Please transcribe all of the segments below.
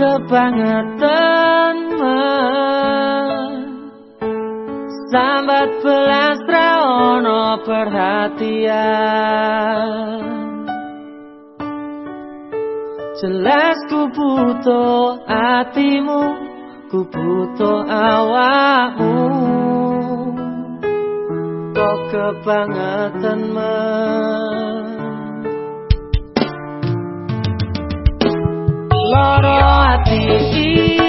kebangetan Sambat belas ono perhatian. Jelas ku butuh hatimu Ku butuh awakmu. Kok happy.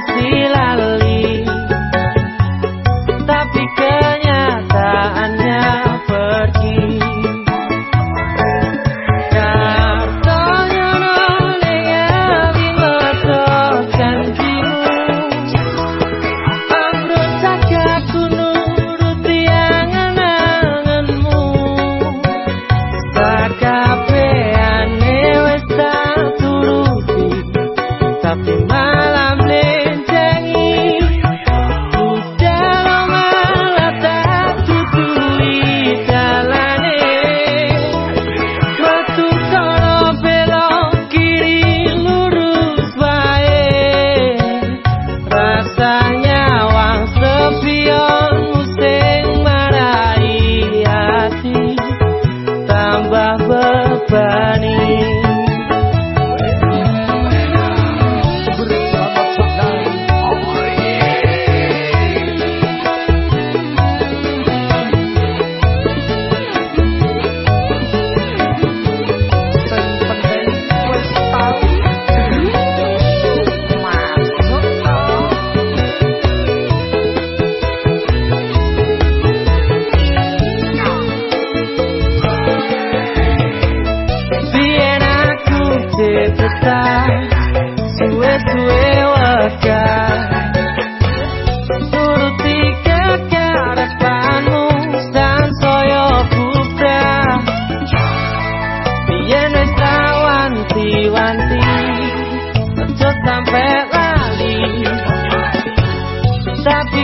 masih lalu company Hati tapi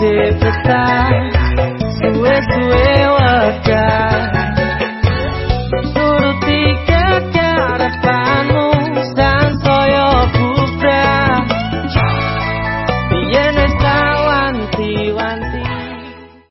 interpretar. Sou eu, sou eu.